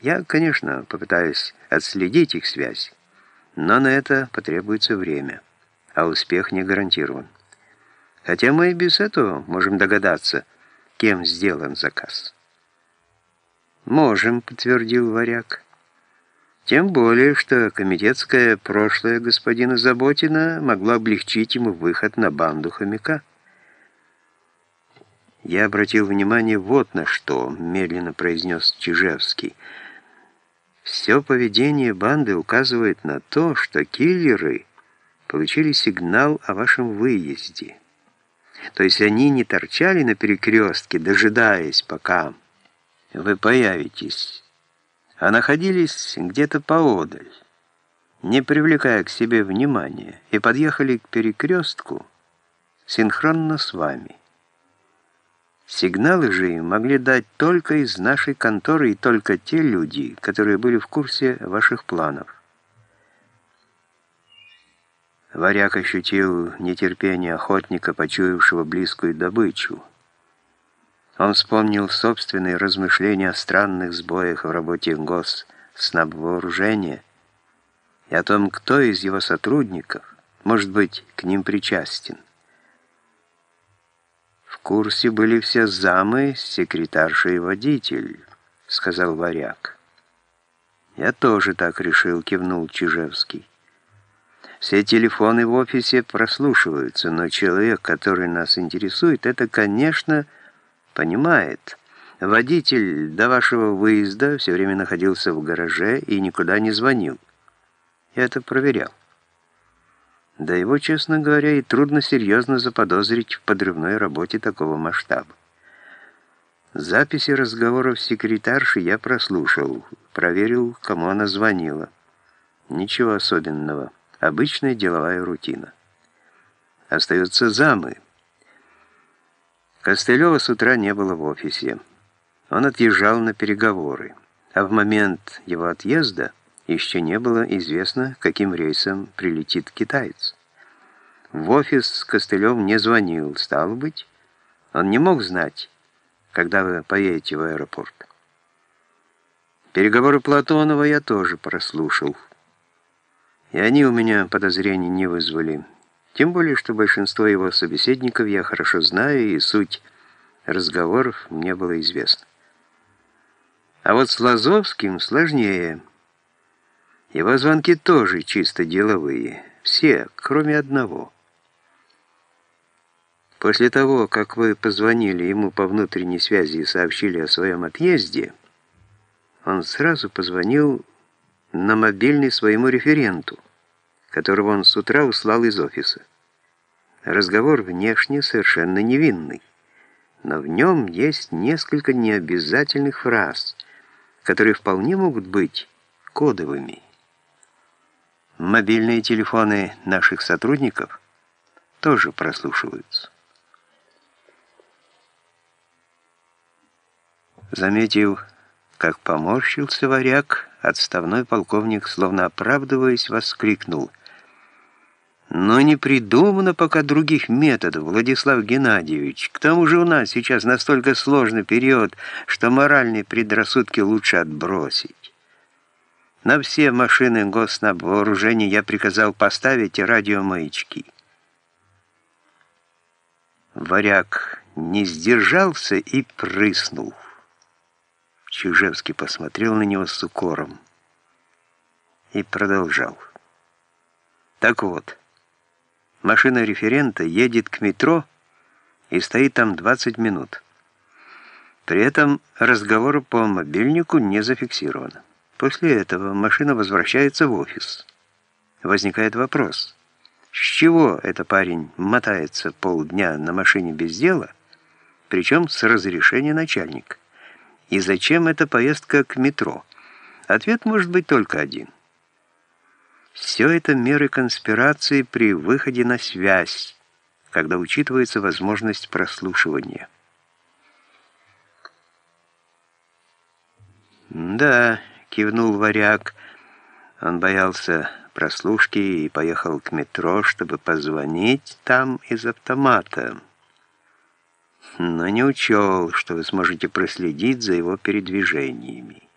Я, конечно, попытаюсь отследить их связь, но на это потребуется время, а успех не гарантирован. Хотя мы и без этого можем догадаться, кем сделан заказ. «Можем», — подтвердил варяг. Тем более, что комитетское прошлое господина Заботина могло облегчить ему выход на банду хомяка. «Я обратил внимание вот на что», — медленно произнес Чижевский. «Все поведение банды указывает на то, что киллеры получили сигнал о вашем выезде. То есть они не торчали на перекрестке, дожидаясь, пока вы появитесь, а находились где-то поодаль, не привлекая к себе внимания, и подъехали к перекрестку синхронно с вами. Сигналы же могли дать только из нашей конторы и только те люди, которые были в курсе ваших планов. Варяг ощутил нетерпение охотника, почуявшего близкую добычу. Он вспомнил собственные размышления о странных сбоях в работе госнабвооружения и о том, кто из его сотрудников может быть к ним причастен курсе были все замы, секретарша и водитель», — сказал варяг. «Я тоже так решил», — кивнул Чижевский. «Все телефоны в офисе прослушиваются, но человек, который нас интересует, это, конечно, понимает. Водитель до вашего выезда все время находился в гараже и никуда не звонил. Я это проверял. Да его, честно говоря, и трудно серьезно заподозрить в подрывной работе такого масштаба. Записи разговоров с секретаршей я прослушал, проверил, кому она звонила. Ничего особенного. Обычная деловая рутина. Остаются замы. Костылева с утра не было в офисе. Он отъезжал на переговоры, а в момент его отъезда еще не было известно, каким рейсом прилетит китаец. В офис Костылев не звонил, стало быть, он не мог знать, когда вы поедете в аэропорт. Переговоры Платонова я тоже прослушал. И они у меня подозрений не вызвали. Тем более, что большинство его собеседников я хорошо знаю, и суть разговоров мне было известна. А вот с Лазовским сложнее. Его звонки тоже чисто деловые. Все, кроме одного. После того, как вы позвонили ему по внутренней связи и сообщили о своем отъезде, он сразу позвонил на мобильный своему референту, которого он с утра услал из офиса. Разговор внешне совершенно невинный, но в нем есть несколько необязательных фраз, которые вполне могут быть кодовыми. Мобильные телефоны наших сотрудников тоже прослушиваются. Заметив, как поморщился варяг, отставной полковник, словно оправдываясь, воскликнул. «Но не придумано пока других методов, Владислав Геннадьевич. К тому же у нас сейчас настолько сложный период, что моральные предрассудки лучше отбросить». На все машины госнабвооружения я приказал поставить радиомаячки. Варяг не сдержался и прыснул. Чижевский посмотрел на него с укором и продолжал. Так вот, машина референта едет к метро и стоит там 20 минут. При этом разговор по мобильнику не зафиксировано. После этого машина возвращается в офис. Возникает вопрос, с чего этот парень мотается полдня на машине без дела, причем с разрешения начальника? И зачем эта поездка к метро? Ответ может быть только один. Все это меры конспирации при выходе на связь, когда учитывается возможность прослушивания. Да, кивнул варяг. Он боялся прослушки и поехал к метро, чтобы позвонить там из автомата. Но не учел, что вы сможете проследить за его передвижениями.